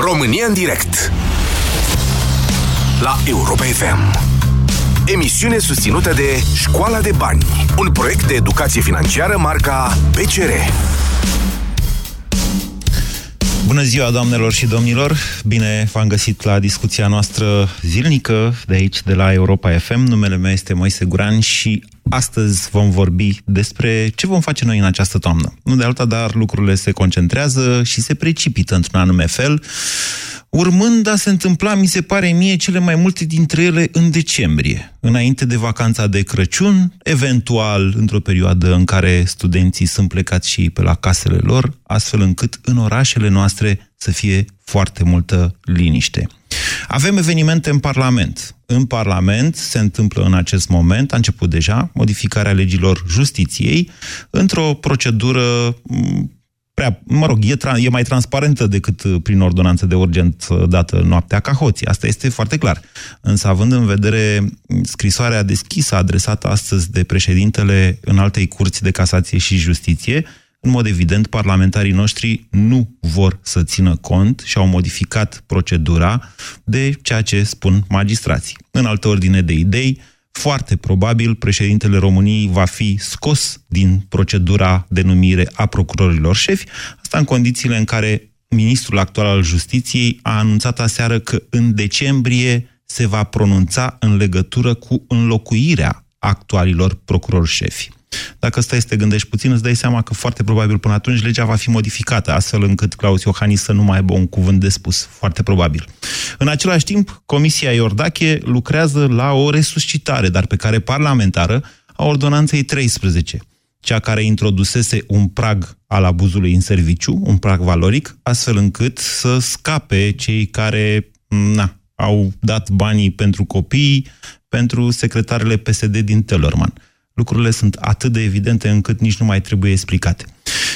România în direct La Europa FM Emisiune susținută de Școala de Bani Un proiect de educație financiară marca PCR Bună ziua, doamnelor și domnilor! Bine v-am găsit la discuția noastră zilnică de aici, de la Europa FM. Numele meu este Moise Guran și astăzi vom vorbi despre ce vom face noi în această toamnă. Nu de alta, dar lucrurile se concentrează și se precipită într-un anume fel urmând a se întâmpla, mi se pare mie, cele mai multe dintre ele în decembrie, înainte de vacanța de Crăciun, eventual într-o perioadă în care studenții sunt plecați și pe la casele lor, astfel încât în orașele noastre să fie foarte multă liniște. Avem evenimente în Parlament. În Parlament se întâmplă în acest moment, a început deja, modificarea legilor justiției, într-o procedură prea, mă rog, e, tra- e mai transparentă decât uh, prin ordonanță de urgent uh, dată noaptea ca hoții. Asta este foarte clar. Însă, având în vedere mm, scrisoarea deschisă adresată astăzi de președintele în altei curți de casație și justiție, în mod evident, parlamentarii noștri nu vor să țină cont și au modificat procedura de ceea ce spun magistrații. În altă ordine de idei, foarte probabil președintele României va fi scos din procedura de numire a procurorilor șefi, asta în condițiile în care ministrul actual al justiției a anunțat aseară că în decembrie se va pronunța în legătură cu înlocuirea actualilor procurori șefi. Dacă stai să te gândești puțin, îți dai seama că foarte probabil până atunci legea va fi modificată, astfel încât Claus Iohannis să nu mai aibă un cuvânt de spus. Foarte probabil. În același timp, Comisia Iordache lucrează la o resuscitare, dar pe care parlamentară, a ordonanței 13 cea care introdusese un prag al abuzului în serviciu, un prag valoric, astfel încât să scape cei care na, au dat banii pentru copii, pentru secretarele PSD din Tellerman. Lucrurile sunt atât de evidente încât nici nu mai trebuie explicate.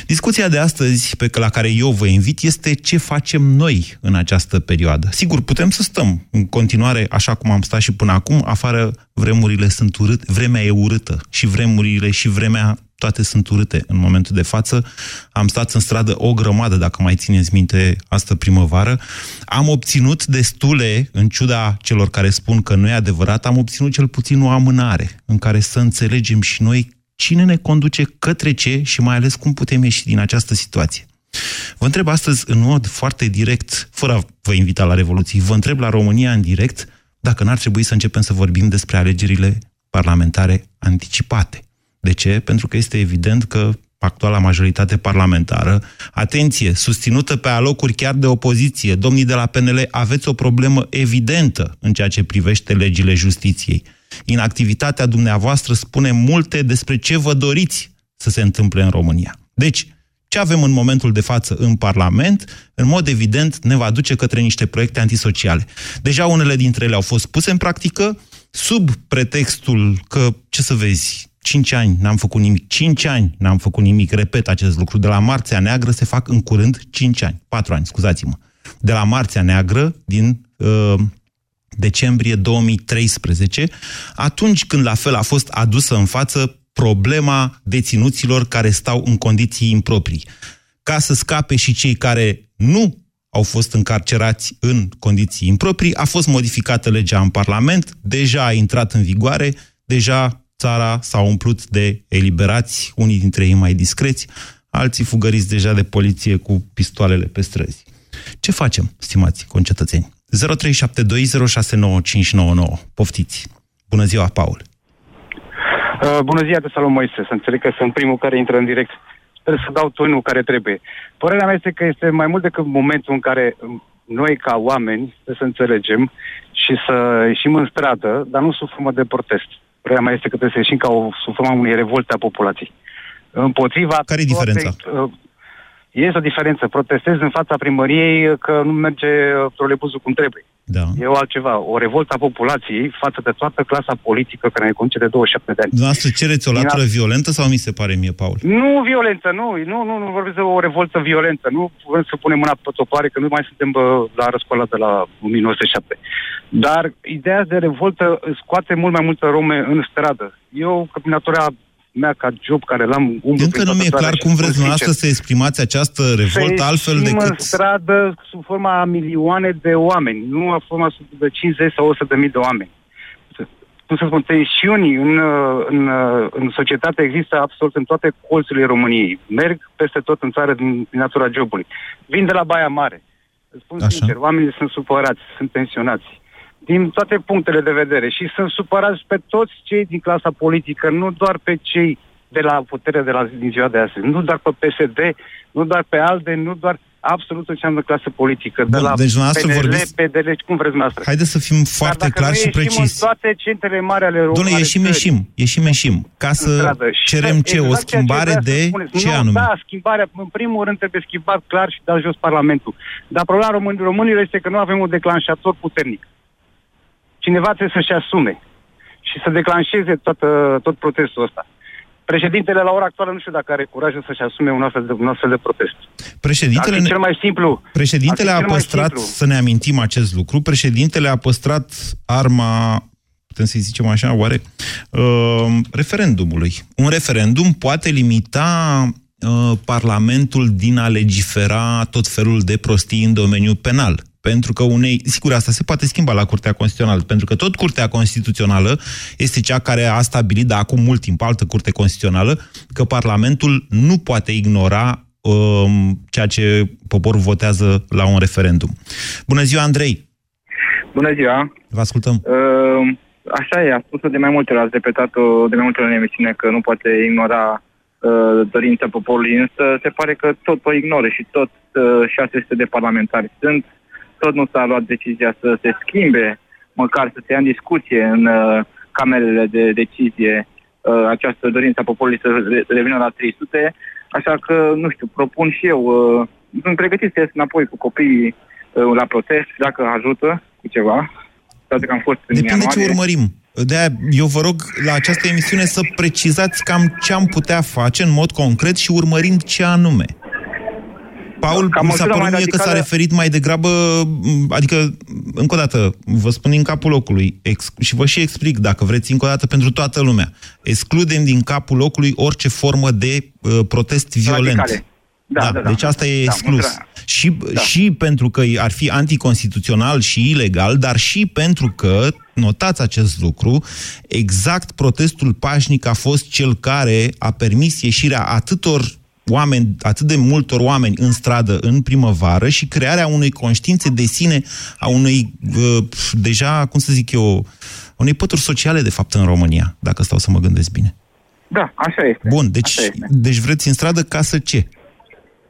Discuția de astăzi, pe la care eu vă invit, este ce facem noi în această perioadă. Sigur, putem să stăm în continuare așa cum am stat și până acum, afară vremurile sunt urâte, vremea e urâtă și vremurile și vremea toate sunt urâte în momentul de față. Am stat în stradă o grămadă, dacă mai țineți minte, asta primăvară. Am obținut destule, în ciuda celor care spun că nu e adevărat, am obținut cel puțin o amânare în care să înțelegem și noi cine ne conduce către ce și mai ales cum putem ieși din această situație. Vă întreb astăzi în mod foarte direct, fără a vă invita la revoluții, vă întreb la România în direct dacă n-ar trebui să începem să vorbim despre alegerile parlamentare anticipate. De ce? Pentru că este evident că actuala majoritate parlamentară, atenție, susținută pe alocuri chiar de opoziție, domnii de la PNL, aveți o problemă evidentă în ceea ce privește legile justiției. Inactivitatea dumneavoastră spune multe despre ce vă doriți să se întâmple în România. Deci, ce avem în momentul de față în Parlament, în mod evident, ne va duce către niște proiecte antisociale. Deja unele dintre ele au fost puse în practică, sub pretextul că, ce să vezi, 5 ani n-am făcut nimic. 5 ani n-am făcut nimic. Repet acest lucru. De la Marțea Neagră se fac în curând 5 ani. 4 ani, scuzați-mă. De la Marțea Neagră din uh, decembrie 2013, atunci când la fel a fost adusă în față problema deținuților care stau în condiții improprii. Ca să scape și cei care nu au fost încarcerați în condiții improprii, a fost modificată legea în Parlament, deja a intrat în vigoare, deja țara s-a umplut de eliberați, unii dintre ei mai discreți, alții fugăriți deja de poliție cu pistoalele pe străzi. Ce facem, stimați concetățeni? 0372069599. Poftiți! Bună ziua, Paul! Uh, bună ziua, de salut, Moise. Să înțeleg că sunt primul care intră în direct. Sper să dau tonul care trebuie. Părerea mea este că este mai mult decât momentul în care noi, ca oameni, să înțelegem și să ieșim în stradă, dar nu sub formă de protest. Părerea mea este că trebuie să ieșim ca o sub forma unei revolte a populației. Împotriva... Care e diferența? Uh, este o diferență. Protestez în fața primăriei că nu merge trolebuzul cum trebuie. Da. E o altceva. O revoltă a populației față de toată clasa politică care ne conduce de 27 de ani. Dumneavoastră cereți o latură Din violentă sau mi se pare mie, Paul? Nu violentă, nu. Nu, nu, nu vorbesc de o revoltă violentă. Nu vrem să punem mâna pe topoare, că nu mai suntem bă, la răscoala de la 1907. Dar ideea de revoltă scoate mult mai multă rome în stradă. Eu, ca natura mea ca job care l-am umblu Încă nu mi-e clar cum vreți dumneavoastră să exprimați această revoltă altfel decât... în stradă sub forma a milioane de oameni, nu a forma sub de 50 sau 100 de mii de oameni. Cum să spun, tensiuni în, în, în societate există absolut în toate colțurile României. Merg peste tot în țară din, din natura jobului. Vin de la Baia Mare. Spun Așa. sincer, oamenii sunt supărați, sunt tensionați din toate punctele de vedere și sunt supărați pe toți cei din clasa politică, nu doar pe cei de la putere de la din ziua de astăzi, nu doar pe PSD, nu doar pe ALDE, nu doar absolut ce înseamnă clasă politică, Bun, de la deci PNL, vorbiți... PDL, cum vreți noastră. Haideți să fim foarte clari și precis. toate centrele mari ale României. Doamne, ieșim, ieșim, ieșim, ieșim, ca să cerem ce, exact o schimbare de ce nu, anume? Da, schimbarea, în primul rând trebuie schimbat clar și dat jos Parlamentul. Dar problema românilor este că nu avem un declanșator puternic cineva trebuie să-și asume și să declanșeze toată, tot protestul ăsta. Președintele la ora actuală nu știu dacă are curajul să-și asume un astfel de, un astfel de protest. Președintele, cel mai simplu. Președintele a păstrat, să ne amintim acest lucru, președintele a păstrat arma putem să-i zicem așa, oare, uh, referendumului. Un referendum poate limita uh, Parlamentul din a legifera tot felul de prostii în domeniul penal. Pentru că unei, sigur, asta se poate schimba la Curtea Constituțională, pentru că tot Curtea Constituțională este cea care a stabilit, de acum mult timp, altă Curte Constituțională, că Parlamentul nu poate ignora um, ceea ce poporul votează la un referendum. Bună ziua, Andrei! Bună ziua! Vă ascultăm! Uh, așa e, a spus de mai multe ori, ați repetat-o de mai multe ori în emisiune că nu poate ignora uh, dorința poporului, însă se pare că tot o ignoră și tot uh, 600 de parlamentari sunt tot nu s-a luat decizia să se schimbe, măcar să se ia în discuție în uh, camerele de decizie uh, această dorință a poporului să revină la 300, așa că, nu știu, propun și eu, uh, sunt pregătit să ies înapoi cu copiii uh, la protest, dacă ajută cu ceva, toate că am fost în Depinde ce urmărim. de eu vă rog la această emisiune să precizați cam ce am putea face în mod concret și urmărind ce anume. Paul, Cam mi s-a părut mie că s-a referit mai degrabă, adică, încă o dată, vă spun din capul locului ex, și vă și explic, dacă vreți, încă o dată, pentru toată lumea. Excludem din capul locului orice formă de uh, protest violent. Radicale. Da, da, da, da, deci asta e da, exclus. Da, și, da. și pentru că ar fi anticonstituțional și ilegal, dar și pentru că, notați acest lucru, exact protestul pașnic a fost cel care a permis ieșirea atâtor oameni, atât de multor oameni în stradă în primăvară și crearea unei conștiințe de sine, a unei, uh, deja, cum să zic eu, unei pături sociale, de fapt, în România, dacă stau să mă gândesc bine. Da, așa este. Bun, deci, este. deci vreți în stradă ca să ce?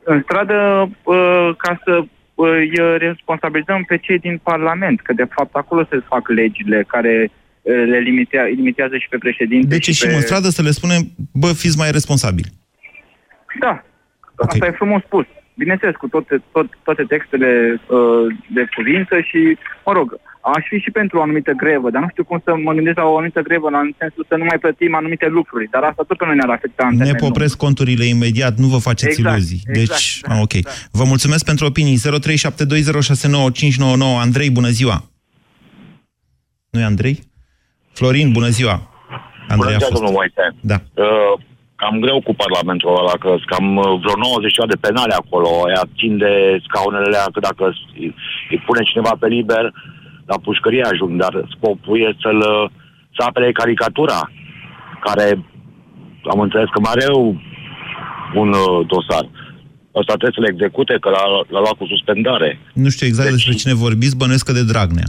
În stradă uh, ca să îi responsabilizăm pe cei din Parlament, că de fapt acolo se fac legile care le limitează, limitează și pe președinte. Deci și, pe... în stradă să le spunem, bă, fiți mai responsabili. Da, okay. asta e frumos spus. Bineînțeles, cu toate, tot, toate textele uh, de cuvință și, mă rog, aș fi și pentru o anumită grevă, dar nu știu cum să mă gândesc la o anumită grevă, în sensul să nu mai plătim anumite lucruri, dar asta tot pe noi ne-ar afecta. În ne popresc conturile imediat, nu vă faceți exact, iluzii. Exact, deci, da, ok. Da. Vă mulțumesc pentru opinii. 0372069599. Andrei, bună ziua! nu e Andrei? Florin, bună ziua! Andrei bună ziua, domnul Moise. Da. Uh, cam greu cu Parlamentul ăla, că cam uh, vreo 90 de penale acolo, ea țin de scaunele alea, că dacă îi pune cineva pe liber, la pușcărie ajung, dar scopul e să-l, să apere caricatura, care am înțeles că mai are un uh, dosar. Ăsta trebuie să le execute, că l-a, l-a luat cu suspendare. Nu știu exact deci, despre cine vorbiți, bănesc că de Dragnea.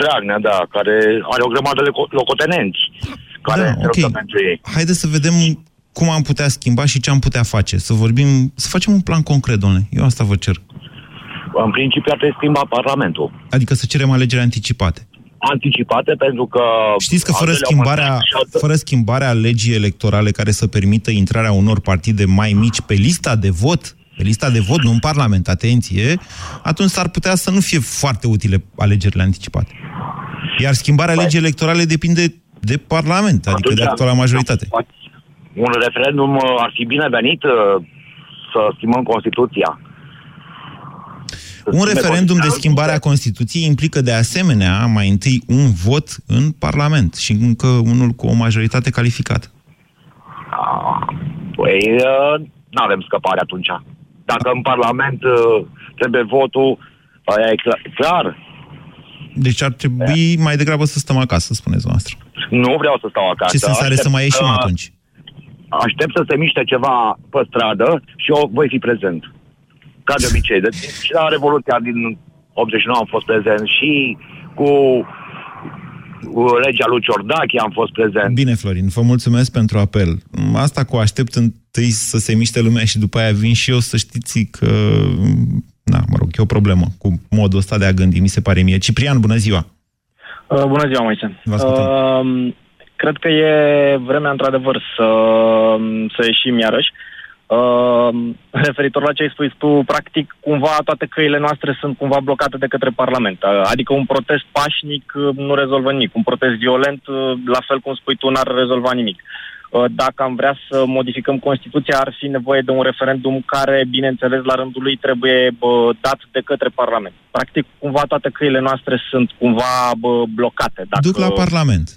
Dragnea, da, care are o grămadă de locotenenți care da, okay. pentru ei. Haideți să vedem cum am putea schimba și ce am putea face. Să vorbim, să facem un plan concret, domnule. Eu asta vă cer. În principiu ar trebui schimba Parlamentul. Adică să cerem alegeri anticipate. Anticipate pentru că... Știți că fără schimbarea, fără schimbarea legii electorale care să permită intrarea unor partide mai mici pe lista de vot, pe lista de vot, nu în Parlament, atenție, atunci s-ar putea să nu fie foarte utile alegerile anticipate. Iar schimbarea păi. legii electorale depinde de Parlament, adică atunci, de actuala majoritate un referendum uh, ar fi binevenit uh, să schimbăm Constituția. Un referendum de schimbare a Constituției implică de asemenea mai întâi un vot în Parlament și încă unul cu o majoritate calificată. Păi, uh, nu avem scăpare atunci. Dacă în Parlament uh, trebuie votul, aia e clar. clar. Deci ar trebui mai degrabă să stăm acasă, spuneți noastră. Nu vreau să stau acasă. Ce sens are să mai ieșim uh, atunci? Aștept să se miște ceva pe stradă și eu voi fi prezent. Ca de obicei. Deci, și la Revoluția din 89 am fost prezent și cu cu legea lui Ciordache am fost prezent. Bine, Florin, vă mulțumesc pentru apel. Asta cu aștept întâi să se miște lumea și după aia vin și eu să știți că... Na, mă rog, e o problemă cu modul ăsta de a gândi, mi se pare mie. Ciprian, bună ziua! Uh, bună ziua, Moise. Vă ascultăm. Uh, cred că e vremea, într-adevăr, să, să ieșim iarăși. Uh, referitor la ce ai spus tu, practic, cumva toate căile noastre sunt cumva blocate de către Parlament. Uh, adică un protest pașnic uh, nu rezolvă nimic. Un protest violent, uh, la fel cum spui tu, n-ar rezolva nimic. Uh, Dacă am vrea să modificăm Constituția, ar fi nevoie de un referendum care, bineînțeles, la rândul lui trebuie bă, dat de către Parlament. Practic, cumva toate căile noastre sunt cumva bă, blocate. Dacă... Duc la Parlament.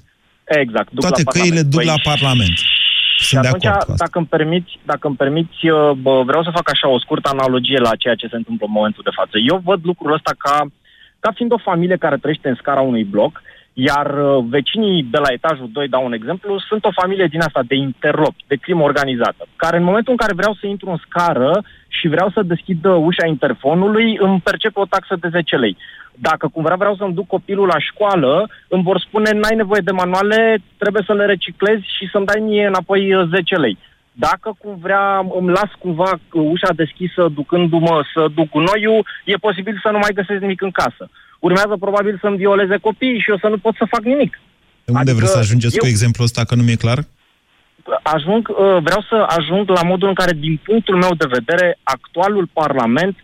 Exact. Duc Toate la căile Parlament. duc Păi, la Parlament. și Sunt de atunci, acord cu asta. dacă îmi permiți, dacă îmi permiți uh, bă, vreau să fac așa o scurtă analogie la ceea ce se întâmplă în momentul de față. Eu văd lucrul ăsta ca, ca fiind o familie care trăiește în scara unui bloc, iar uh, vecinii de la etajul 2, dau un exemplu, sunt o familie din asta de interlopi, de crimă organizată, care în momentul în care vreau să intru în scară și vreau să deschid uh, ușa interfonului, îmi percep o taxă de 10 lei. Dacă cumva vreau să-mi duc copilul la școală, îmi vor spune n-ai nevoie de manuale, trebuie să le reciclezi și să-mi dai mie înapoi uh, 10 lei. Dacă cum vrea, îmi las cumva uh, ușa deschisă ducându-mă să duc gunoiul, e posibil să nu mai găsesc nimic în casă. Urmează probabil să-mi violeze copiii și eu să nu pot să fac nimic. Unde adică vreți să ajungeți eu- cu exemplul ăsta, că nu mi-e clar? ajung, uh, vreau să ajung la modul în care, din punctul meu de vedere, actualul Parlament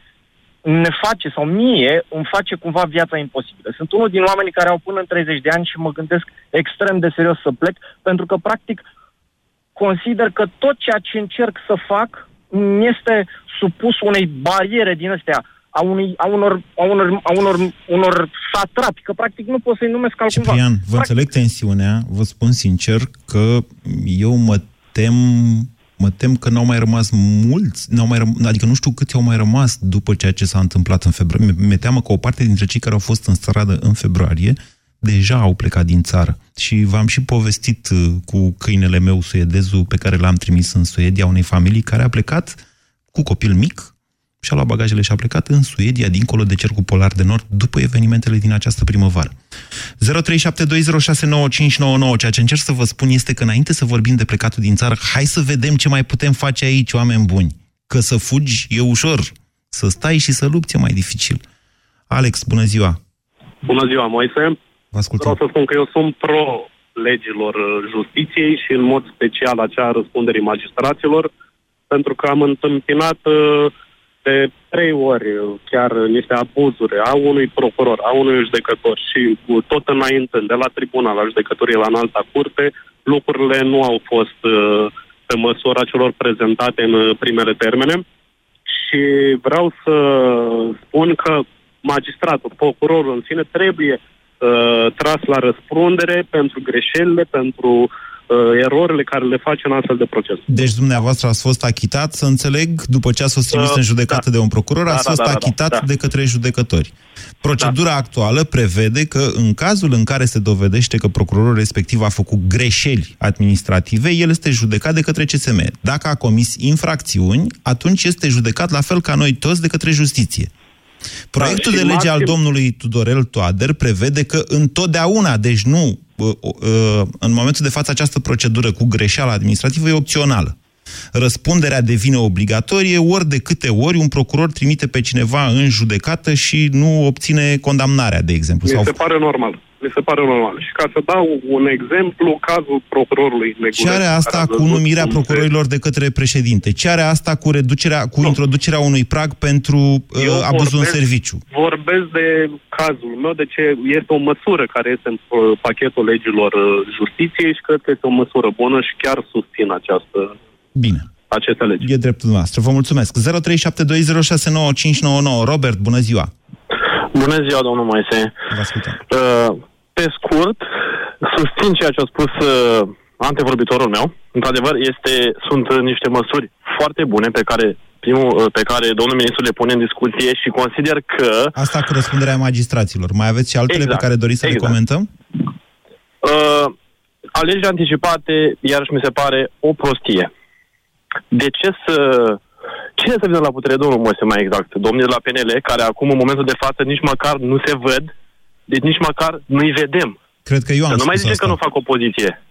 ne face, sau mie, îmi face cumva viața imposibilă. Sunt unul din oamenii care au până în 30 de ani și mă gândesc extrem de serios să plec, pentru că, practic, consider că tot ceea ce încerc să fac este supus unei bariere din astea, a, unui, a, unor, a, unor, a unor, unor satrapi, că practic nu pot să-i numesc altcumva. Ciprian, vă Practic, înțeleg tensiunea, vă spun sincer că eu mă tem, mă tem că n-au mai rămas mulți, n-au mai răm- adică nu știu câți au mai rămas după ceea ce s-a întâmplat în februarie. Mi- Mi-e teamă că o parte dintre cei care au fost în stradă în februarie deja au plecat din țară. Și v-am și povestit uh, cu câinele meu suedezul pe care l-am trimis în Suedia unei familii care a plecat cu copil mic, și-a luat bagajele și a plecat în Suedia, dincolo de cercul polar de nord, după evenimentele din această primăvară. 0372069599. Ceea ce încerc să vă spun este că înainte să vorbim de plecatul din țară, hai să vedem ce mai putem face aici, oameni buni. Că să fugi e ușor, să stai și să lupți e mai dificil. Alex, bună ziua! Bună ziua, Moise. Vă ascultăm. Vreau să spun că eu sunt pro legilor uh, justiției și în mod special acea răspunderii magistraților, pentru că am întâmpinat uh, de trei ori uh, chiar niște abuzuri a unui procuror, a unui judecător și uh, tot înainte, de la tribunal, la judecătorie la înalta curte, lucrurile nu au fost uh, pe măsura celor prezentate în uh, primele termene. Și vreau să spun că magistratul, procurorul în sine trebuie uh, tras la răspundere pentru greșelile, pentru uh, erorile care le face în astfel de proces. Deci dumneavoastră ați fost achitat, să înțeleg, după ce ați fost trimis Uh, în judecată da. de un procuror, Da, ați da, fost da, da, achitat da. de către judecători. Procedura actuală prevede că în cazul în care se dovedește că procurorul respectiv a făcut greșeli administrative, el este judecat de către CSM. Dacă a comis infracțiuni, atunci este judecat la fel ca noi toți de către justiție. Proiectul și de lege al maxim- domnului Tudorel Toader prevede că întotdeauna, deci nu, uh, uh, în momentul de față această procedură cu greșeală administrativă e opțională. Răspunderea devine obligatorie ori de câte ori un procuror trimite pe cineva în judecată și nu obține condamnarea, de exemplu. Mi Sau se pare normal. Mi se pare normal. Și ca să dau un exemplu, cazul procurorului Negulescu. ce are asta care a cu văzut numirea cum se- procurorilor de către președinte? Ce are asta cu reducerea, cu Nu. introducerea unui prag pentru uh, Eu abuzul în vorbesc- serviciu? Vorbesc de cazul meu, de ce este o măsură care este în uh, pachetul legilor uh, justiției și cred că este o măsură bună și chiar susțin această, Bine. aceste legi. E dreptul noastră. Vă mulțumesc. 0372069599. Robert, bună ziua. Bună ziua, domnul Moise. Vă ascultăm. Uh, Pe scurt, susțin ceea ce a spus uh, antevorbitorul meu. Într-adevăr, este, sunt niște măsuri foarte bune pe care primul, pe care domnul ministru le pune în discuție și consider că... Asta cu răspunderea magistraților. Mai aveți și altele Exact, pe care doriți să exact. le comentăm? Uh, alegeri anticipate, iarăși mi se pare o prostie. De ce să... Cine să vină la putere, domnul Moise, mai exact? Domnii de la PNL, care acum, în momentul de față, nici măcar nu se văd, deci nici măcar nu-i vedem. Cred că eu am Să nu mai spus zice asta. că nu fac opoziție.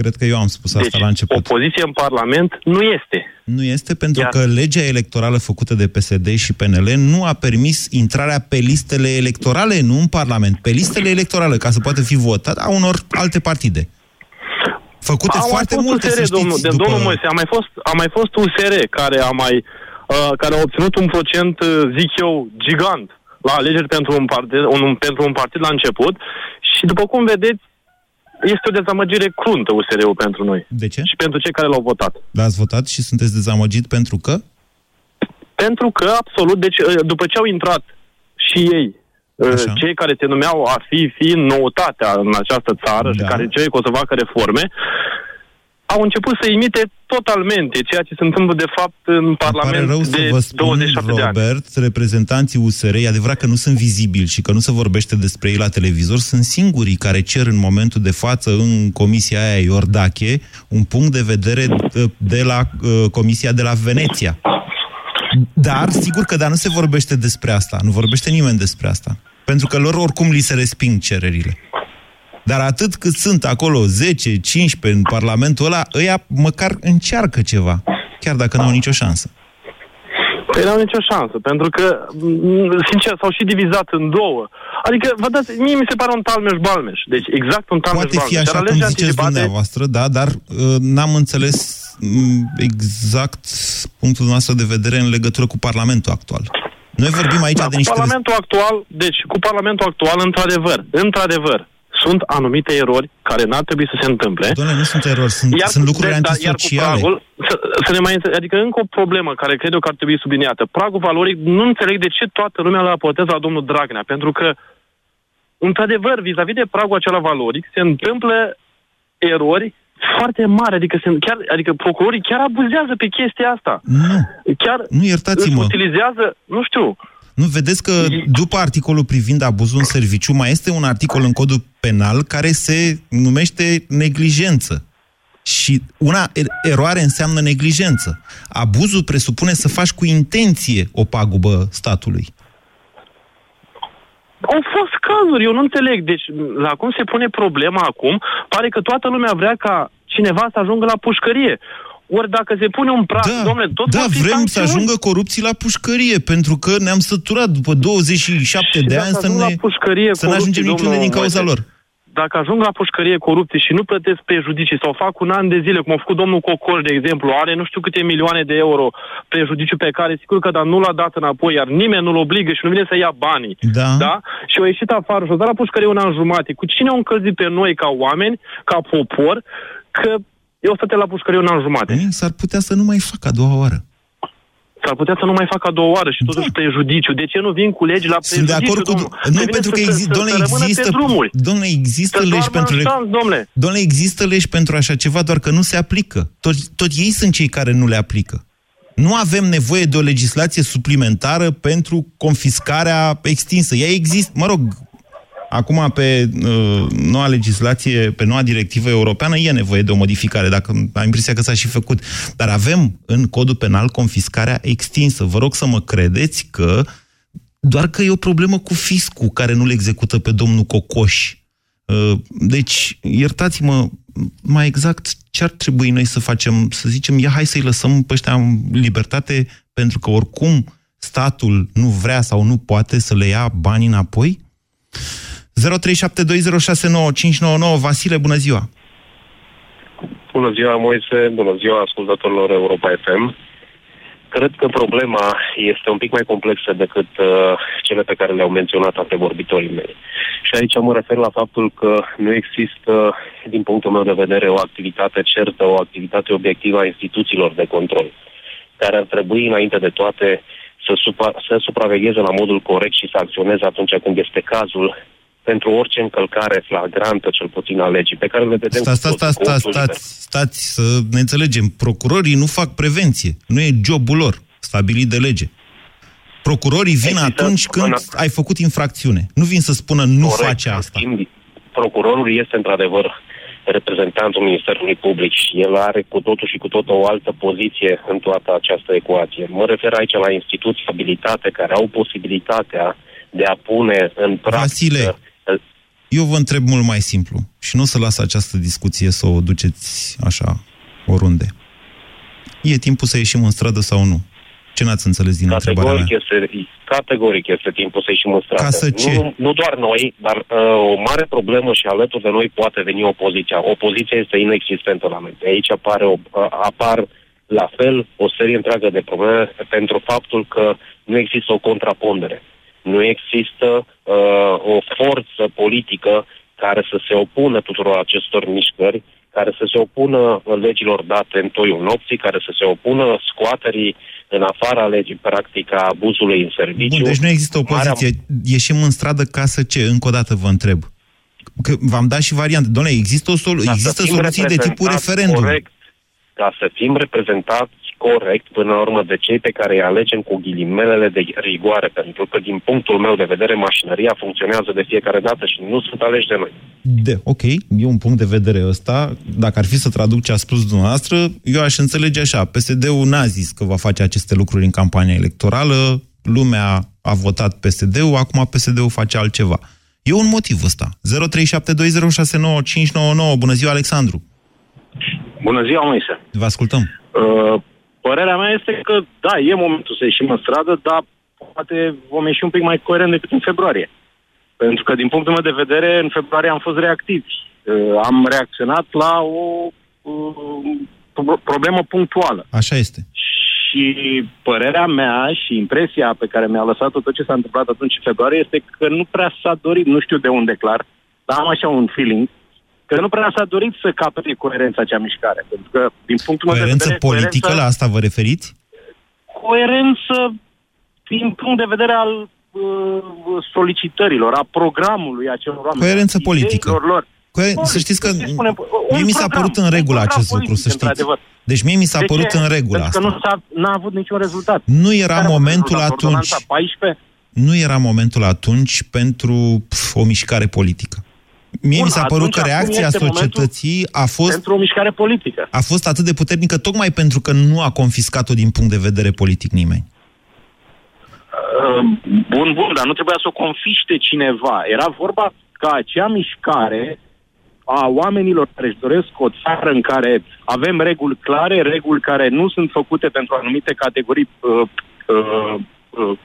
Cred că eu am spus asta Deci, la început. opoziție în Parlament nu este. Nu este pentru Iar- că legea electorală făcută de PSD și PNL nu a permis intrarea pe listele electorale, nu în Parlament, pe listele electorale, ca să poată fi votat a unor alte partide. Făcute Au foarte mai fost multe, USR, să știți, domnul, de, după... domnul Moise, a mai fost, a mai fost USR care a mai uh, care a obținut un procent, uh, zic eu, gigant la alegeri pentru un partid, un, pentru un partid la început și după cum vedeți, este o dezamăgire cruntă USR-ul pentru noi De ce? și pentru cei care l-au votat. L-ați votat și sunteți dezamăgit pentru că? Pentru că, absolut, deci uh, după ce au intrat și ei, uh, Așa. cei care se numeau a fi fiind noutatea în această țară și Da. care cei că o să facă reforme, au început să imite totalmente ceea ce se întâmplă de fapt în Îmi pare Parlament rău să de vă spun, 27 de ani. Robert, reprezentanții USR, e adevărat că nu sunt vizibili și că nu se vorbește despre ei la televizor, sunt singurii care cer în momentul de față în comisia aia Iordache un punct de vedere de, de la uh, comisia de la Veneția. Dar, sigur că dar nu se vorbește despre asta, nu vorbește nimeni despre asta. Pentru că lor oricum li se resping cererile. Dar atât cât sunt acolo 10-15 în Parlamentul ăla, ăia măcar încearcă ceva, chiar dacă n-au nicio șansă. Păi n-au nicio șansă, pentru că, m, sincer, s-au și divizat în două. Adică, vă dați, mie mi se pare un talmeș-balmeș. Deci, exact un Poate talmeș-balmeș. fi Iar așa cum alegerile ziceți anticipate- dumneavoastră, da, dar uh, n-am înțeles mm, exact punctul nostru de vedere în legătură cu Parlamentul actual. Noi vorbim aici Da, de cu niște... Parlamentul actual, deci cu Parlamentul actual, într-adevăr, într-adevăr, sunt anumite erori care n-ar trebui să se întâmple. Doamne, nu sunt erori, sunt, Iar sunt cu- lucruri de- da, iar cu antisociale. pragul, să, să ne mai înțe- adică încă o problemă care cred eu că ar trebui subliniată. Pragul valoric, nu înțeleg de ce toată lumea la apotez la domnul Dragnea, pentru că, într-adevăr, vis-a-vis de pragul acela valoric, se întâmplă erori foarte mari, adică, se, chiar, adică procurorii chiar abuzează pe chestia asta. Nu, Chiar nu iertați-mă. utilizează, nu știu, Nu vedeți că după articolul privind abuzul în serviciu mai este un articol în codul penal care se numește neglijență. Și una er- eroare înseamnă neglijență. Abuzul presupune să faci cu intenție o pagubă statului. Au fost cazuri, eu nu înțeleg. Deci, la cum se pune problema acum, pare că toată lumea vrea ca cineva să ajungă la pușcărie. Ori dacă se pune un prag, domnule, tot da vor fi vrem să sancțiuni. ajungă corupții la pușcărie, pentru că ne-am săturat după 27 Și de dacă ani să, ajung ne, la pușcărie să nu corupții, ajungem niciunde domnul din cauza Moise, lor. Dacă ajung la pușcărie corupții și nu plătesc prejudicii sau fac un an de zile, cum a făcut domnul Cocoș, de exemplu, are nu știu câte milioane de euro prejudiciu pe care sigur că dar nu l-a dat înapoi, iar nimeni nu-l obligă și nu vine să ia banii. Da. da? Și au ieșit afară și au dat la pușcărie un an jumate. Cu cine au încălzit pe noi ca oameni, ca popor, că eu stăte la pușcărie un an jumate. Ei, S-ar putea să nu mai facă a doua oară. S-ar putea să nu mai facă a doua oară și totuși prejudiciu. De ce nu vin cu legi la Sunt de prejudiciu, acord cu... domnul? Nu, Să vină pentru că să- exi... să- domnule, să rămână există... Pe drumuri. Domnule, există Să legi doarmă pentru... în șanț, domnule. Domnule, există legi pentru așa ceva, doar că nu se aplică. Tot, tot ei sunt cei care nu le aplică. Nu avem nevoie de o legislație suplimentară pentru confiscarea extinsă. Ea există, mă rog, acum pe uh, noua legislație, pe noua directivă europeană, e nevoie de o modificare, dacă am impresia că s-a și făcut. Dar avem în codul penal confiscarea extinsă. Vă rog să mă credeți că doar că e o problemă cu fiscul care nu le execută pe domnul Cocoș. Uh, Deci, iertați-mă, mai exact ce ar trebui noi să facem? Să zicem, ia hai să-i lăsăm pe ăștia în libertate pentru că oricum statul nu vrea sau nu poate să le ia banii înapoi? 0372069599 Vasile, bună ziua! Bună ziua, Moise, bună ziua ascultătorilor Europa FM. Cred că problema este un pic mai complexă decât uh, cele pe care le-au menționat antevorbitorii mei. Și aici mă refer la faptul că nu există, din punctul meu de vedere, o activitate certă, o activitate obiectivă a instituțiilor de control, care ar trebui, înainte de toate, să, supra- să supravegheze la modul corect și să acționeze atunci când este cazul pentru orice încălcare flagrantă, cel puțin a legii, pe care le vedem Stați, stați, stați, stați, stați, stați, să ne înțelegem. Procurorii nu fac prevenție. Nu e jobul lor, stabilit de lege. Procurorii vin Există atunci când în- ai făcut infracțiune. Nu vin să spună nu Corect, face în asta. schimb, procurorul este într-adevăr reprezentantul Ministerului Public și el are cu totul și cu totul o altă poziție în toată această ecuație. Mă refer aici la instituții abilitate care au posibilitatea de a pune în practică... Vasile, eu vă întreb mult mai simplu și nu o să las această discuție să o duceți așa oriunde. E timpul să ieșim în stradă sau nu? Ce n-ați înțeles din întrebarea mea? Categoric este, categoric este timpul să ieșim în stradă. Ca să ce? Nu, nu doar noi, dar uh, o mare problemă și alături de noi poate veni opoziția. Opoziția este inexistentă la noi. De aici apare o, uh, apar la fel o serie întreagă de probleme pentru faptul că nu există o contrapondere. Nu există uh, o forță politică care să se opună tuturor acestor mișcări, care să se opună uh, legilor date în toiul nopții, care să se opună scoaterii în afara legii, practic, a abuzului în serviciu. Bun, deci nu există opoziție. Ieșim în stradă ca să ce? Încă o dată vă întreb. Că v-am dat și variante. Doamne, există, o solu- Ca să există fim soluții de tipul reprezentați referendum. Corect, ca să fim reprezentați corect până la urmă de cei pe care îi alegem cu ghilimelele de rigoare, pentru că din punctul meu de vedere mașinăria funcționează de fiecare dată și nu sunt aleși de noi. De, ok, e un punct de vedere ăsta. Dacă ar fi să traduc ce a spus dumneavoastră, eu aș înțelege așa. PSD-ul n-a zis că va face aceste lucruri în campania electorală, lumea a votat PSD-ul, acum PSD-ul face altceva. E un motiv ăsta. 0372069599. Bună ziua, Alexandru! Bună ziua, Moise. Vă ascultăm. Uh, părerea mea este că, da, e momentul să ieșim în stradă, dar poate vom ieși un pic mai coerent decât în februarie. Pentru că, din punctul meu de vedere, în februarie am fost reactivi. Uh, am reacționat la o uh, pro- problemă punctuală. Așa este. Și părerea mea și impresia pe care mi-a lăsat-o tot ce s-a întâmplat atunci în februarie este că nu prea s-a dorit, nu știu de unde clar, dar am așa un feeling, că nu prea s-a dorit să capete coerența acea mișcare. Pentru că, din punctul meu Coerență de vedere, politică, la asta vă referiți? coerență din punct de vedere al uh, solicitărilor, a programului acelor oameni. Coerență a politică. ideilor Lor. Coe- Bun, să știți că să spunem, un mie mi s-a program, părut în un regulă program acest politic, lucru, să știți. într-adevăr. Deci mie mi s-a De părut ce? în regulă Pentru asta. că nu s-a, n-a avut niciun rezultat. Nu era Care a fost momentul rezultatul? atunci. Ordonanța 14? Nu era momentul atunci pentru pf, o mișcare politică. Mie Bun, mi s-a părut atunci că acum reacția este societății a fost, Pentru o mișcare politică. a fost atât de puternică tocmai pentru că nu a confiscat-o din punct de vedere politic nimeni. Uh, Bun, bun, dar nu trebuia să o confiște cineva. Era vorba ca acea mișcare a oamenilor care își doresc o țară în care avem reguli clare, reguli care nu sunt făcute pentru anumite categorii uh, uh, uh,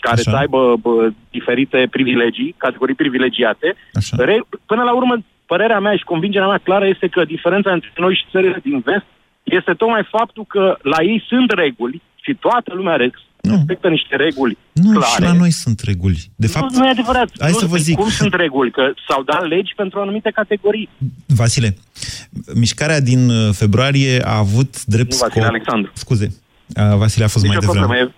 care Așa. să aibă bă, diferite privilegii, categorii privilegiate. Așa. Re, până la urmă, părerea mea și convingerea mea clară este că diferența între noi și țările din vest este tocmai faptul că la ei sunt reguli și toată lumea rex, respectă niște reguli Nu, clare. și la noi sunt reguli. De fapt, nu, nu e adevărat. hai nu, să vă păi zic. Cum sunt reguli? Că s-au dat legi pentru anumite categorii. Vasile, mișcarea din uh, februarie a avut drept Nu, Vasile, scop... Alexandru. Scuze, uh, Vasile a fost Nici mai o devreme. problemă.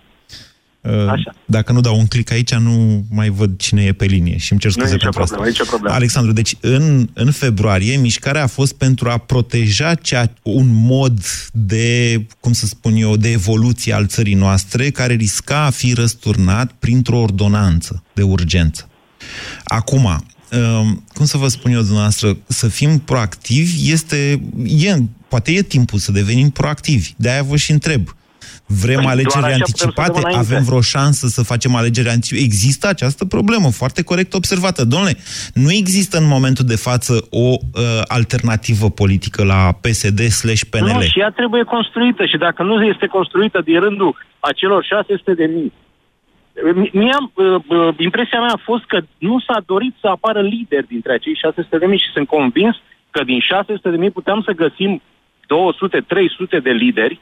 E... Uh, Așa. Dacă nu dau un click aici, nu mai văd cine e pe linie și îmi cer Nu e scuze nicio pentru problemă, asta. nicio problemă. Alexandru, deci în, în februarie mișcarea a fost pentru a proteja cea, un mod de, cum să spun eu, de evoluție al țării noastre care risca a fi răsturnat printr-o ordonanță de urgență. Acum, um, cum să vă spun eu dumneavoastră, să fim proactivi este, e, poate e timpul să devenim proactivi. De-aia vă și întreb. Vrem Păi, doar alegeri așa putem să anticipate? dăm înainte. Avem vreo șansă să facem alegeri anticipate? Există această problemă, foarte corect observată. Domnule, nu există în momentul de față o uh, alternativă politică la PSD slash PNL. Nu, și ea trebuie construită și dacă nu este construită din rândul acelor 600 de mii, Mie, am, uh, uh, impresia mea a fost că nu s-a dorit să apară lider dintre acei 600 de mii și sunt convins că din 600 de mii puteam să găsim 200-300 de lideri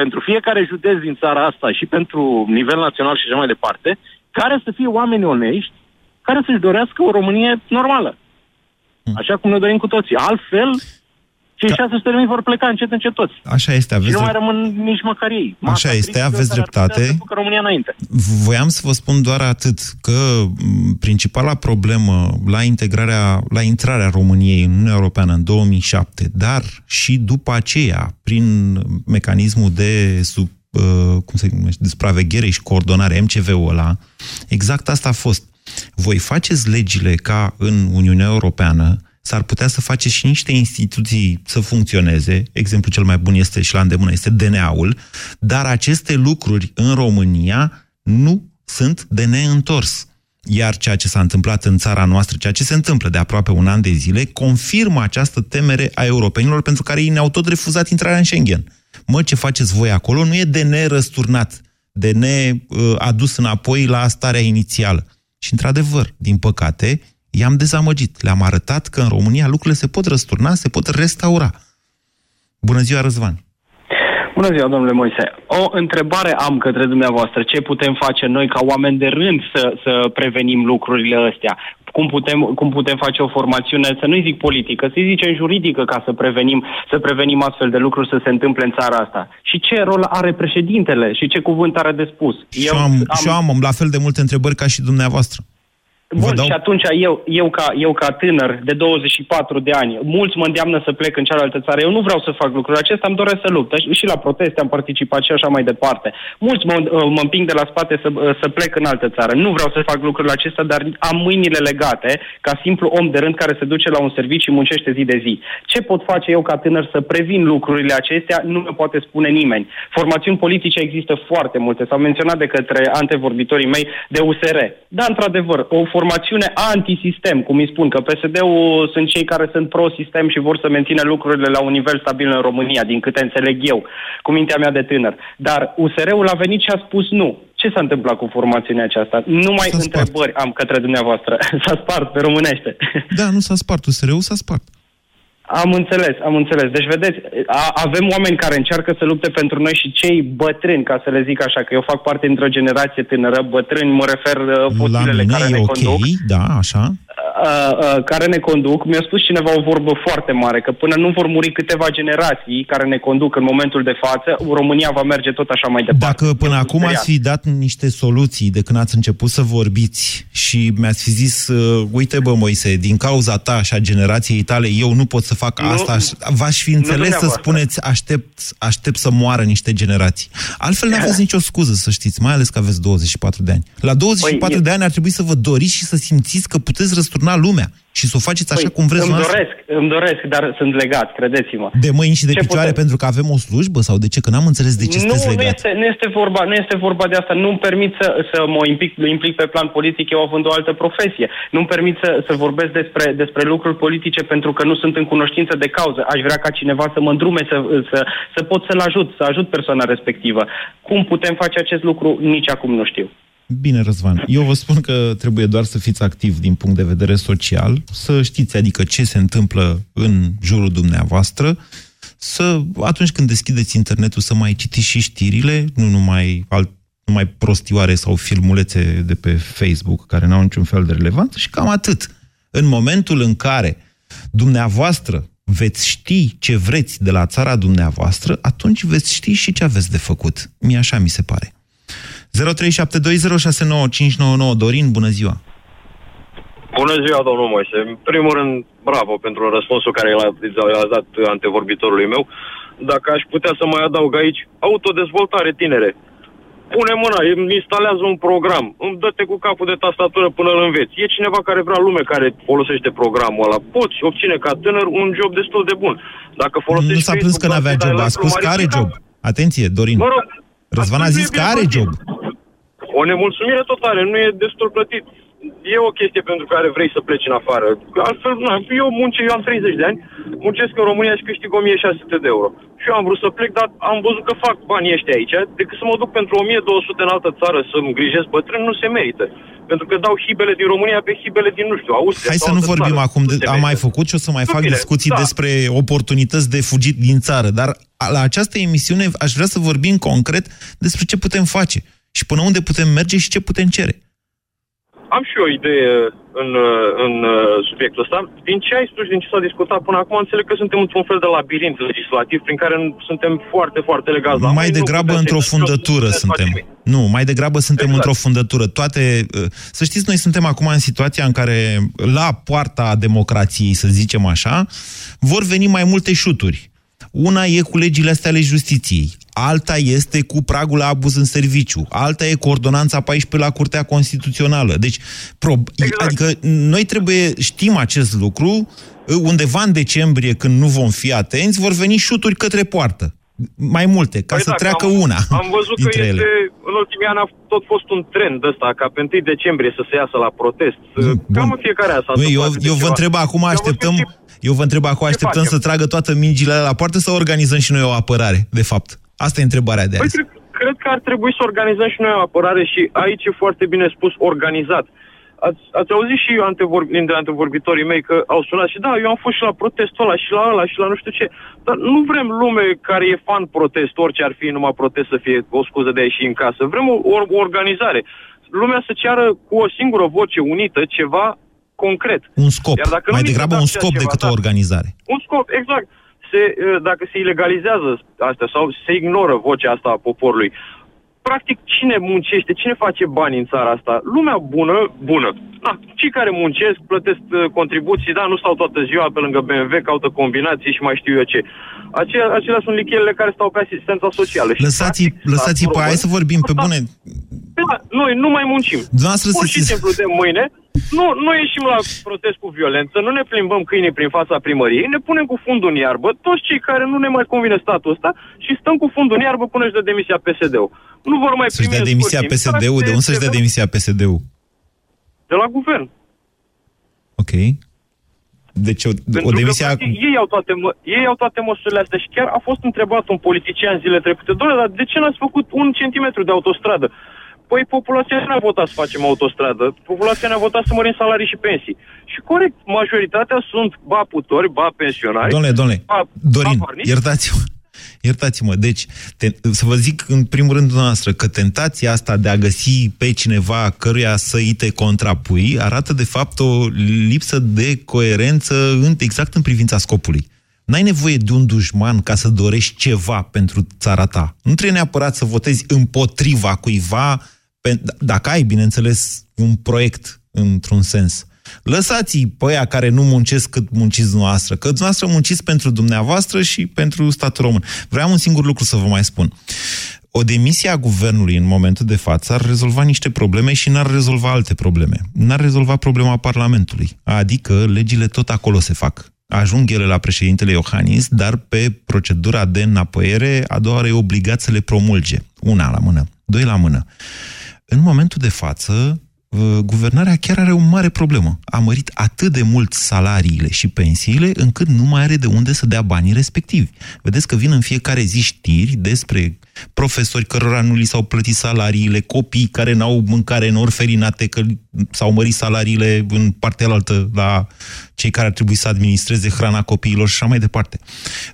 pentru fiecare județ din țara asta și pentru nivel național și așa mai departe, care să fie oameni onești, care să-și dorească o Românie normală. Așa cum ne dorim cu toții. Altfel, Cei 600 de mii vor pleca încet, încet toți. Așa este, aveți Și nu mai drept- rămân nici măcar ei. Așa este, critică aveți care ar putea dreptate. Să ducă România înainte. Voiam să vă spun doar atât, că m, principala problemă la integrarea, la intrarea României în Uniunea Europeană în 2007, dar și după aceea, prin mecanismul de sub, uh, cum se numește, de supraveghere și coordonare, MCV-ul ăla, exact asta a fost. Voi faceți legile ca în Uniunea Europeană, s-ar putea să faceți și niște instituții să funcționeze, exemplu cel mai bun este și la îndemână, este DNA-ul, dar aceste lucruri în România nu sunt de neîntors. Iar ceea ce s-a întâmplat în țara noastră, ceea ce se întâmplă de aproape un an de zile, confirmă această temere a europenilor pentru care ei ne-au tot refuzat intrarea în Schengen. Mă, ce faceți voi acolo nu e de nerăsturnat, de neadus înapoi la starea inițială. Și, într-adevăr, din păcate, i-am dezamăgit. Le-am arătat că în România lucrurile se pot răsturna, se pot restaura. Bună ziua, Răzvan! Bună ziua, domnule Moise. O întrebare am către dumneavoastră. Ce putem face noi ca oameni de rând să, să prevenim lucrurile astea? Cum putem, cum putem face o formațiune, să nu-i zic politică, să-i zicem juridică ca să prevenim, să prevenim astfel de lucruri să se întâmple în țara asta? Și ce rol are președintele și ce cuvânt are de spus? Și eu am, am... Și eu am la fel de multe întrebări ca și dumneavoastră. Bun, dau... și atunci eu, eu, ca, eu ca tânăr de 24 de ani, mulți mă îndeamnă să plec în cealaltă țară. Eu nu vreau să fac lucrul acesta, îmi doresc să lupt. Și la proteste am participat și așa mai departe. Mulți mă, mă împing de la spate să, să plec în altă țară. Nu vreau să fac lucrul acesta, dar am mâinile legate ca simplu om de rând care se duce la un serviciu și muncește zi de zi. Ce pot face eu ca tânăr să previn lucrurile acestea? Nu mi poate spune nimeni. Formațiuni politice există foarte multe. S-au menționat de către antevorbitorii mei de USR. Da, într-adevăr, o formațiune antisistem, cum îi spun, că PSD-ul sunt cei care sunt pro-sistem și vor să mențină lucrurile la un nivel stabil în România, din câte înțeleg eu, cu mintea mea de tânăr. Dar USR-ul a venit și a spus nu. Ce s-a întâmplat cu formațiunea aceasta? Numai S-a spart. întrebări am către dumneavoastră. s-a spart pe românește. Da, nu s-a spart. USR-ul s-a spart. Am înțeles, am înțeles. Deci, vedeți, a, avem oameni care încearcă să lupte pentru noi și cei bătrâni, ca să le zic așa, că eu fac parte dintr-o generație tânără, bătrâni, mă refer uh, La fosilele mine care e ne ok, conduc. da, așa. Uh, uh, care ne conduc, mi-a spus cineva o vorbă foarte mare, că până nu vor muri câteva generații care ne conduc în momentul de față, România va merge tot așa mai departe. Dacă până Eu acum sunt ați fi dat niște soluții de când ați început să vorbiți și mi-ați fi zis, uh, uite bă Moise, din cauza ta și a generației tale, eu nu pot să fac Nu- asta, v-aș fi înțeles să dumneavoastră. spuneți, aștept, aștept să moară niște generații. Altfel nu aveți nicio scuză, să știți, mai ales că aveți 24 de ani. La 24 Păi, e- de ani ar trebui să vă doriți și să simțiți că puteți răsturna lumea și să o faceți așa cum vreți Păi, îmi noastră. doresc, îmi doresc, dar sunt legat, credeți-mă. De mâini și de Ce picioare putem- pentru că avem o slujbă sau de ce? Că n-am înțeles de ce nu, sunteți nu legat. este, nu, este vorba, nu este vorba de asta. Nu-mi permit să, să mă implic, implic pe plan politic eu având o altă profesie. Nu-mi permit să, să vorbesc despre, despre lucruri politice pentru că nu sunt în cunoștință de cauză. Aș vrea ca cineva să mă îndrume, să, să, să pot să-l ajut, să ajut persoana respectivă. Cum putem face acest lucru, nici acum nu știu. Bine, Răzvan. Eu vă spun că trebuie doar să fiți activ din punct de vedere social, să știți adică ce se întâmplă în jurul dumneavoastră, să atunci când deschideți internetul să mai citiți și știrile, nu numai, alt, numai prostioare sau filmulețe de pe Facebook care n-au niciun fel de relevanță și cam atât. În momentul în care dumneavoastră veți ști ce vreți de la țara dumneavoastră, atunci veți ști și ce aveți de făcut. Mie așa mi se pare. 0372069599 Dorin, bună ziua! Bună ziua, domnul Moise. În primul rând, bravo pentru răspunsul care l-a, l-a dat antevorbitorului meu. Dacă aș putea să mai adaug aici, autodezvoltare tinere. Pune mâna, îmi instalează un program, îmi dă-te cu capul de tastatură până îl înveți. E cineva care vrea lume care folosește programul ăla. Poți obține ca tânăr un job destul de bun. Dacă folosești Nu s-a plâns că Facebook, n-avea dai job, la a spus că are Marifica, job. Atenție, Dorin. Mă rog, Răzvan a atunci zis e că bine are plătit. job. O nemulțumire tot are, nu e destul plătit. E o chestie pentru care vrei să pleci în afară. Altfel, na, eu muncesc, eu am 30 de ani, muncesc în România și câștig 1600 de euro. Și eu am vrut să plec, dar am văzut că fac banii ăștia aici, decât să mă duc pentru 1200 în altă țară să-mi grijesc bătrân, nu se merită. Pentru că dau hibele din România pe hibele din, nu știu, Austria. Hai sau să nu altă vorbim țară. acum, de, Nu se am mai merită. făcut și o să mai Nu, fac bine, discuții da. despre oportunități de fugit din țară, dar a- la această emisiune aș vrea să vorbim concret despre ce putem face și până unde putem merge și ce putem cere. am și o idee în, în subiectul ăsta. Din ce ai spus, din ce s-a discutat până acum, înțeleg că suntem într-un fel de labirint legislativ prin care suntem foarte, foarte legați. Mai degrabă într-o fundătură suntem. Nu, mai degrabă suntem exact. într-o fundătură. Toate, să știți, noi suntem acum în situația în care la poarta democrației, să zicem așa, vor veni mai multe șuturi. Una e cu legile astea ale justiției, alta este cu pragul la abuz în serviciu, alta e cu ordonanța 14 la Curtea Constituțională. Deci, prob- exact. adică noi trebuie, știm acest lucru, undeva în decembrie, când nu vom fi atenți, vor veni șuturi către poartă. Mai multe, ca păi să da, treacă am, una Am văzut că este, ele. în ultimii ani a tot fost un trend ăsta, ca pe 1 decembrie să se iasă la protest. Bun. Cam în fiecare an s-a Eu, eu vă întreb acum, așteptăm... Eu vă întreb acum, așteptăm să tragă toată mingile la poartă sau organizăm și noi o apărare, de fapt? Asta e întrebarea de păi, azi. Păi, cred, cred că ar trebui să organizăm și noi o apărare și aici e foarte bine spus organizat. Ați, ați auzit și antevor, dintre antevorbitorii mei că au sunat și da, eu am fost și la protestul ăla și la ăla și la nu știu ce. Dar nu vrem lume care e fan protest, orice ar fi numai protest să fie o scuză de a ieși în casă. Vrem o, o, o organizare. Lumea să ceară cu o singură voce unită ceva concret. Un scop. Iar dacă Mai degrabă un scop ceva, decât da, o organizare. Un scop, exact. Se, dacă se ilegalizează astea sau se ignoră vocea asta a poporului, practic, cine muncește, cine face bani în țara asta? Lumea bună, bună. Da, cei care muncesc, plătesc uh, contribuții, da, nu stau toată ziua pe lângă BMW, caută combinații și mai știu eu ce. Acelea, acelea sunt lichelele care stau pe asistența socială. Lăsați, și, practic, lăsați pe hai să vorbim pe bune. Da, noi nu mai muncim. Pur și simplu de mâine nu, nu ieșim la protest cu violență, nu ne plimbăm câinii prin fața primăriei, ne punem cu fundul în iarbă, toți cei care nu ne mai convine statul ăsta și stăm cu fundul în iarbă până își dă demisia PSD-ul. Nu vor mai primi... Să-și dea demisia PSD-ul? De unde să-și dea demisia PSD-ul? De la guvern. Ok. Deci o, o demisia... Că, ei, au toate, ei au toate măsurile astea și chiar a fost întrebat un politician zile trecute, doamne, dar de ce n-ați făcut un centimetru de autostradă? Păi populația ne-a votat să facem autostradă, populația ne-a votat să mărim salarii și pensii. Și corect, majoritatea sunt ba putori, ba pensionari. Domnule, domnule, ba, Dorin, ba iertați-mă. Iertați-mă, deci, te, să vă zic în primul rând noastră că tentația asta de a găsi pe cineva căruia să îi te contrapui arată de fapt o lipsă de coerență în, exact în privința scopului. N-ai nevoie de un dușman ca să dorești ceva pentru țara ta. Nu trebuie neapărat să votezi împotriva cuiva dacă ai, bineînțeles, un proiect într-un sens. Lăsați-i pe aia care nu muncesc cât munciți dumneavoastră, că dumneavoastră munciți pentru dumneavoastră și pentru statul român. Vreau un singur lucru să vă mai spun. O demisie a guvernului în momentul de față ar rezolva niște probleme și n-ar rezolva alte probleme. N-ar rezolva problema Parlamentului. Adică legile tot acolo se fac. Ajung ele la președintele Iohannis, dar pe procedura de înapoiere, a doua oară e obligat să le promulge. Una la mână, doi la mână în momentul de față, uh, guvernarea chiar are o mare problemă. A mărit atât de mult salariile și pensiile, încât nu mai are de unde să dea banii respectivi. Vedeți că vin în fiecare zi știri despre profesori cărora nu li s-au plătit salariile, copii care n-au mâncare în orfelinate, că s-au mărit salariile în partea altă la cei care ar trebui să administreze hrana copiilor și așa mai departe.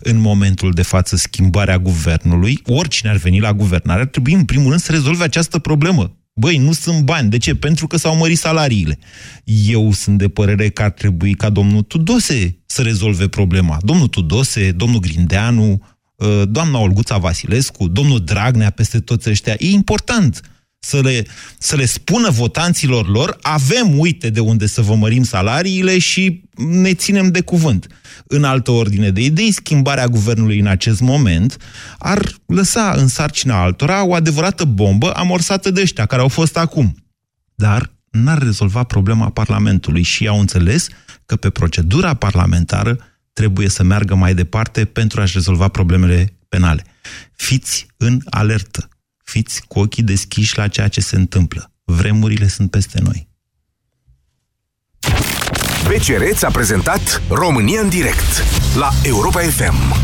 În momentul de față, schimbarea guvernului, oricine ar veni la guvernare, ar trebui în primul rând să rezolve această problemă Băi, nu sunt bani. De ce? Pentru că s-au mărit salariile. Eu sunt de părere că ar trebui ca domnul Tudose să rezolve problema. Domnul Tudose, domnul Grindeanu, ă, doamna Olguța Vasilescu, domnul Dragnea, peste toți ăștia. E important să le, să le spună votanților lor, avem, uite, de unde să vă mărim salariile și ne ținem de cuvânt. În altă ordine de idei, schimbarea guvernului în acest moment ar lăsa în sarcina altora o adevărată bombă amorsată de ăștia care au fost acum. Dar n-ar rezolva problema Parlamentului și au înțeles că pe procedura parlamentară trebuie să meargă mai departe pentru a-și rezolva problemele penale. Fiți în alertă fiți cu ochii deschiși la ceea ce se întâmplă. Vremurile sunt peste noi. BCR a prezentat România în direct la Europa FM